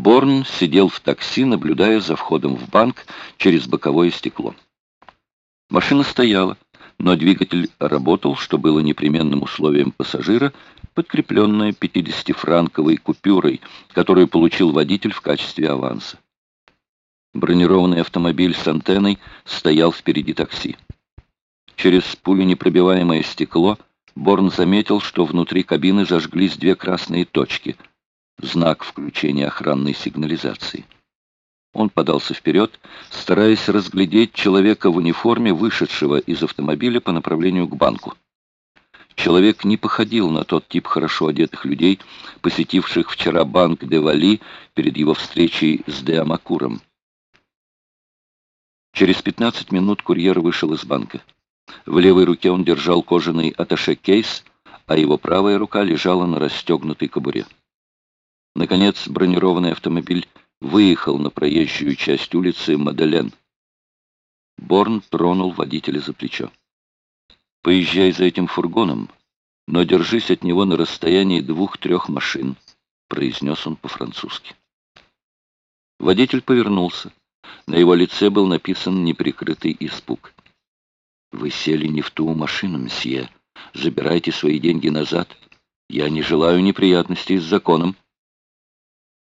Борн сидел в такси, наблюдая за входом в банк через боковое стекло. Машина стояла, но двигатель работал, что было непременным условием пассажира, подкрепленное 50-франковой купюрой, которую получил водитель в качестве аванса. Бронированный автомобиль с антенной стоял впереди такси. Через пуленепробиваемое стекло Борн заметил, что внутри кабины зажглись две красные точки — знак включения охранной сигнализации. Он подался вперед, стараясь разглядеть человека в униформе, вышедшего из автомобиля по направлению к банку. Человек не походил на тот тип хорошо одетых людей, посетивших вчера банк де Вали перед его встречей с де Амакуром. Через 15 минут курьер вышел из банка. В левой руке он держал кожаный аташе-кейс, а его правая рука лежала на расстегнутой кобуре. Наконец бронированный автомобиль выехал на проезжую часть улицы Маделен. Борн тронул водителя за плечо. «Поезжай за этим фургоном, но держись от него на расстоянии двух-трех машин», произнес он по-французски. Водитель повернулся. На его лице был написан неприкрытый испуг. «Вы сели не в ту машину, мсье. Забирайте свои деньги назад. Я не желаю неприятностей с законом».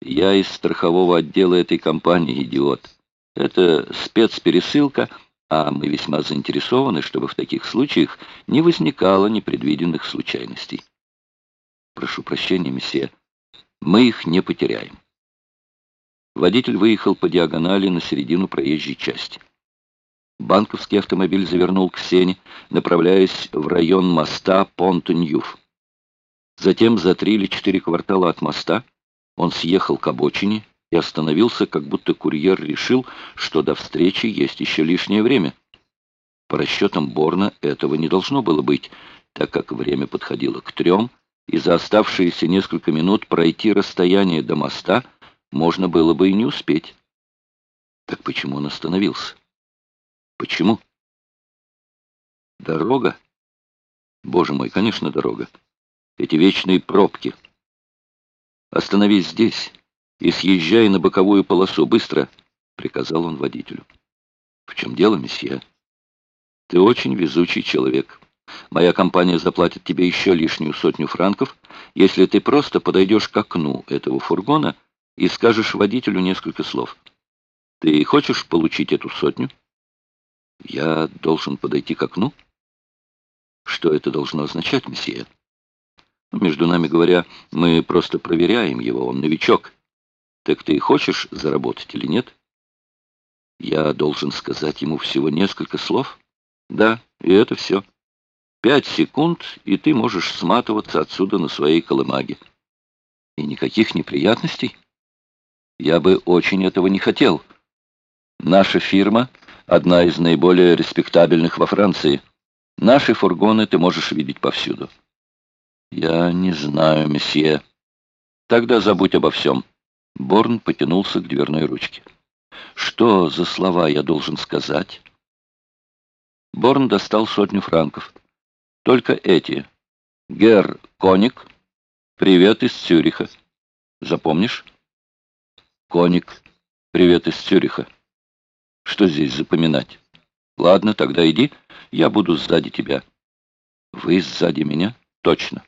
«Я из страхового отдела этой компании, идиот. Это спецпересылка, а мы весьма заинтересованы, чтобы в таких случаях не возникало непредвиденных случайностей. Прошу прощения, месье, мы их не потеряем». Водитель выехал по диагонали на середину проезжей части. Банковский автомобиль завернул к сене, направляясь в район моста Понт-Ньюф. Затем за три или четыре квартала от моста он съехал к обочине и остановился, как будто курьер решил, что до встречи есть еще лишнее время. По расчетам Борна этого не должно было быть, так как время подходило к трем, и за оставшиеся несколько минут пройти расстояние до моста можно было бы и не успеть. Так почему он остановился? Почему? Дорога? Боже мой, конечно, дорога. Эти вечные пробки. Остановись здесь и съезжай на боковую полосу. Быстро, приказал он водителю. В чем дело, месье? Ты очень везучий человек. Моя компания заплатит тебе еще лишнюю сотню франков, если ты просто подойдешь к окну этого фургона и скажешь водителю несколько слов. Ты хочешь получить эту сотню? Я должен подойти к окну? Что это должно означать, месье? Между нами говоря, мы просто проверяем его, он новичок. Так ты хочешь заработать или нет? Я должен сказать ему всего несколько слов? Да, и это все. Пять секунд, и ты можешь сматываться отсюда на своей колымаге. И никаких неприятностей? Я бы очень этого не хотел. Наша фирма одна из наиболее респектабельных во Франции. Наши фургоны ты можешь видеть повсюду. Я не знаю, месье. Тогда забудь обо всем. Борн потянулся к дверной ручке. Что за слова я должен сказать? Борн достал сотню франков. Только эти. Гер Коник. Привет из Цюриха. Запомнишь? Коник. Привет из Цюриха. Что здесь запоминать? Ладно, тогда иди, я буду сзади тебя. Вы сзади меня? Точно.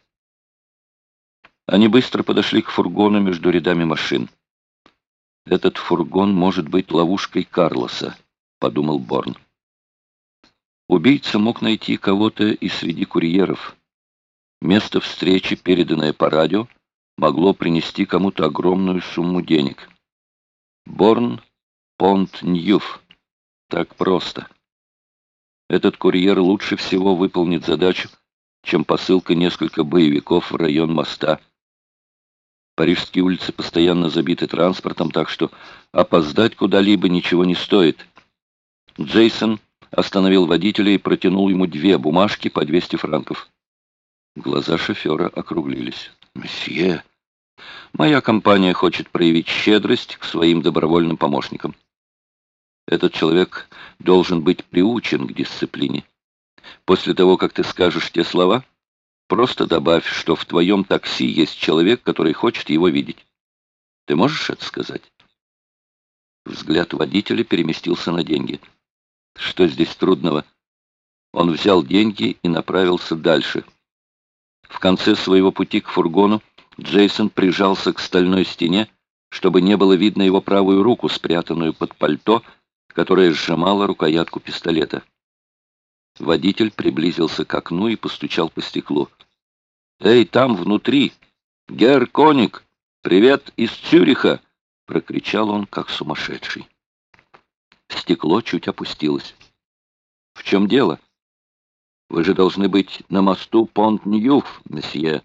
Они быстро подошли к фургону между рядами машин. «Этот фургон может быть ловушкой Карлоса», — подумал Борн. Убийца мог найти кого-то и среди курьеров. Место встречи, переданное по радио, могло принести кому-то огромную сумму денег. Борн Понт-Ньюф. Так просто. Этот курьер лучше всего выполнит задачу, чем посылка несколько боевиков в район моста. Парижские улицы постоянно забиты транспортом, так что опоздать куда-либо ничего не стоит. Джейсон остановил водителя и протянул ему две бумажки по 200 франков. Глаза шофера округлились. «Месье, моя компания хочет проявить щедрость к своим добровольным помощникам. Этот человек должен быть приучен к дисциплине. После того, как ты скажешь те слова, просто добавь, что в твоем такси есть человек, который хочет его видеть. Ты можешь это сказать?» Взгляд водителя переместился на деньги. «Что здесь трудного?» Он взял деньги и направился дальше. В конце своего пути к фургону Джейсон прижался к стальной стене, чтобы не было видно его правую руку, спрятанную под пальто, которая сжимала рукоятку пистолета. Водитель приблизился к окну и постучал по стеклу. «Эй, там, внутри! Герр Коник! Привет из Цюриха!» — прокричал он, как сумасшедший. Стекло чуть опустилось. «В чем дело?» «Вы же должны быть на мосту Понт-Ньюф, месье!»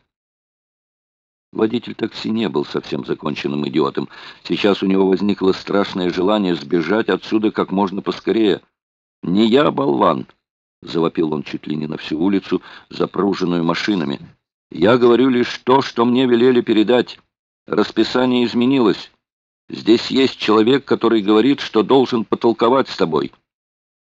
Водитель такси не был совсем законченным идиотом. Сейчас у него возникло страшное желание сбежать отсюда как можно поскорее. «Не я, болван!» — завопил он чуть ли не на всю улицу, запруженную машинами. «Я говорю лишь то, что мне велели передать. Расписание изменилось. Здесь есть человек, который говорит, что должен потолковать с тобой».